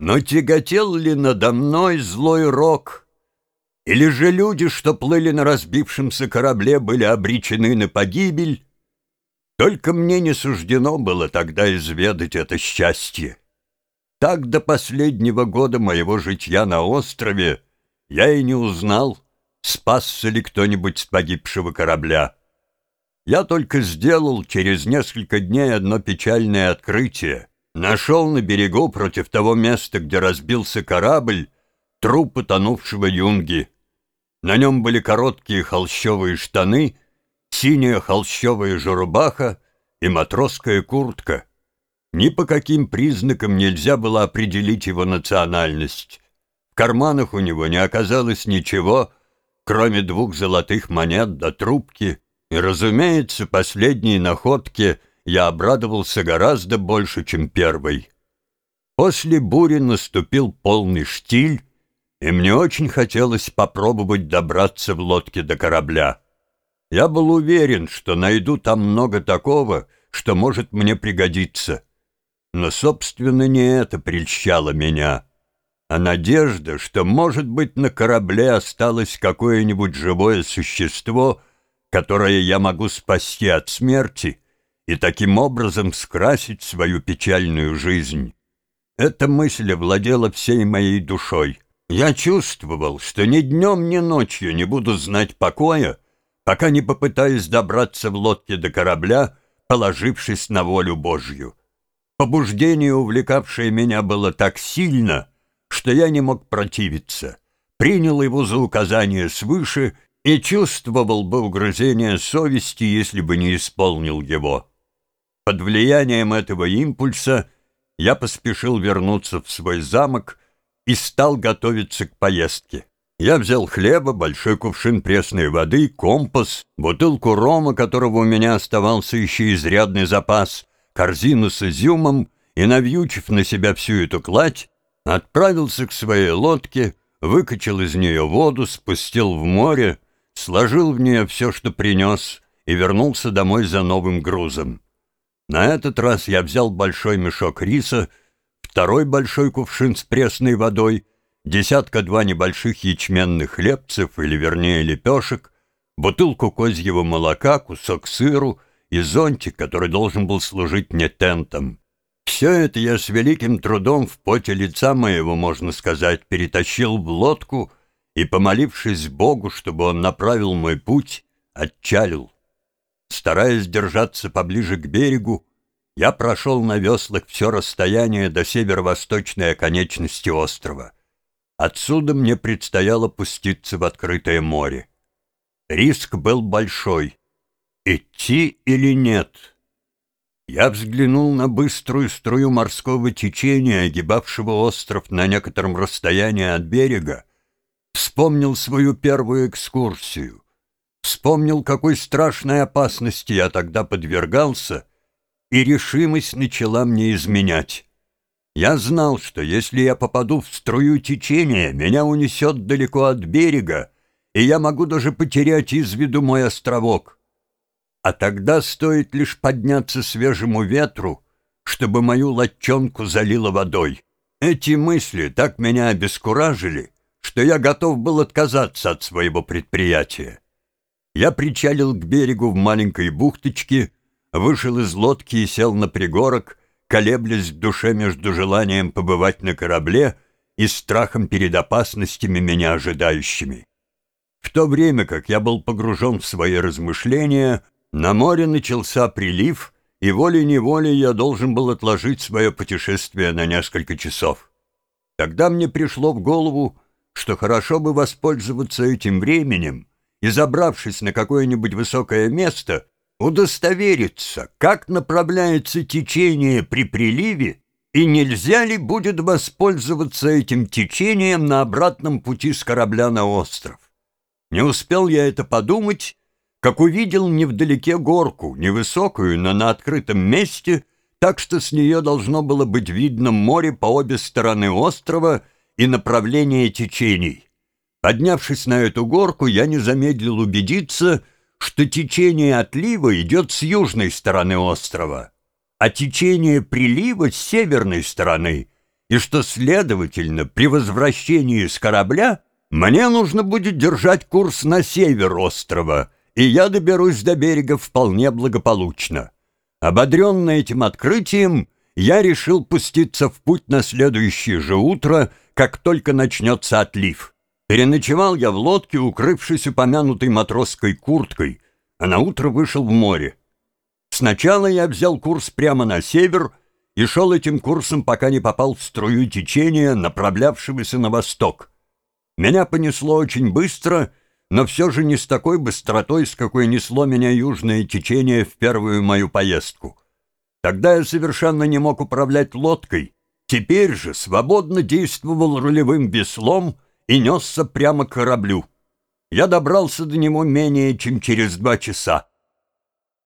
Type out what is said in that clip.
Но тяготел ли надо мной злой рок? Или же люди, что плыли на разбившемся корабле, были обречены на погибель? Только мне не суждено было тогда изведать это счастье. Так до последнего года моего житья на острове я и не узнал, спасся ли кто-нибудь с погибшего корабля. Я только сделал через несколько дней одно печальное открытие. Нашел на берегу против того места, где разбился корабль, труп утонувшего юнги. На нем были короткие холщовые штаны, синяя холщовая журбаха и матросская куртка. Ни по каким признакам нельзя было определить его национальность. В карманах у него не оказалось ничего, кроме двух золотых монет до трубки, и, разумеется, последней находке — я обрадовался гораздо больше, чем первый. После бури наступил полный штиль, и мне очень хотелось попробовать добраться в лодке до корабля. Я был уверен, что найду там много такого, что может мне пригодиться. Но, собственно, не это прельщало меня, а надежда, что, может быть, на корабле осталось какое-нибудь живое существо, которое я могу спасти от смерти и таким образом скрасить свою печальную жизнь. Эта мысль овладела всей моей душой. Я чувствовал, что ни днем, ни ночью не буду знать покоя, пока не попытаюсь добраться в лодке до корабля, положившись на волю Божью. Побуждение, увлекавшее меня, было так сильно, что я не мог противиться. Принял его за указание свыше и чувствовал бы угрызение совести, если бы не исполнил его. Под влиянием этого импульса я поспешил вернуться в свой замок и стал готовиться к поездке. Я взял хлеба, большой кувшин пресной воды, компас, бутылку рома, которого у меня оставался еще изрядный запас, корзину с изюмом и, навьючив на себя всю эту кладь, отправился к своей лодке, выкачал из нее воду, спустил в море, сложил в нее все, что принес, и вернулся домой за новым грузом. На этот раз я взял большой мешок риса, второй большой кувшин с пресной водой, десятка-два небольших ячменных хлебцев, или вернее лепешек, бутылку козьего молока, кусок сыру и зонтик, который должен был служить мне тентом. Все это я с великим трудом в поте лица моего, можно сказать, перетащил в лодку и, помолившись Богу, чтобы он направил мой путь, отчалил. Стараясь держаться поближе к берегу, я прошел на веслах все расстояние до северо-восточной оконечности острова. Отсюда мне предстояло пуститься в открытое море. Риск был большой. Идти или нет? Я взглянул на быструю струю морского течения, огибавшего остров на некотором расстоянии от берега, вспомнил свою первую экскурсию — Вспомнил, какой страшной опасности я тогда подвергался, и решимость начала мне изменять. Я знал, что если я попаду в струю течения, меня унесет далеко от берега, и я могу даже потерять из виду мой островок. А тогда стоит лишь подняться свежему ветру, чтобы мою лодчонку залило водой. Эти мысли так меня обескуражили, что я готов был отказаться от своего предприятия. Я причалил к берегу в маленькой бухточке, вышел из лодки и сел на пригорок, колеблясь в душе между желанием побывать на корабле и страхом перед опасностями меня ожидающими. В то время, как я был погружен в свои размышления, на море начался прилив, и волей-неволей я должен был отложить свое путешествие на несколько часов. Тогда мне пришло в голову, что хорошо бы воспользоваться этим временем и, забравшись на какое-нибудь высокое место, удостовериться, как направляется течение при приливе и нельзя ли будет воспользоваться этим течением на обратном пути с корабля на остров. Не успел я это подумать, как увидел невдалеке горку, невысокую, но на открытом месте, так что с нее должно было быть видно море по обе стороны острова и направление течений. Поднявшись на эту горку, я не замедлил убедиться, что течение отлива идет с южной стороны острова, а течение прилива с северной стороны, и что, следовательно, при возвращении с корабля мне нужно будет держать курс на север острова, и я доберусь до берега вполне благополучно. Ободренный этим открытием, я решил пуститься в путь на следующее же утро, как только начнется отлив. Переночевал я в лодке, укрывшись упомянутой матросской курткой, а на утро вышел в море. Сначала я взял курс прямо на север и шел этим курсом, пока не попал в струю течения, направлявшегося на восток. Меня понесло очень быстро, но все же не с такой быстротой, с какой несло меня южное течение в первую мою поездку. Тогда я совершенно не мог управлять лодкой, теперь же свободно действовал рулевым веслом и несся прямо к кораблю. Я добрался до него менее чем через два часа.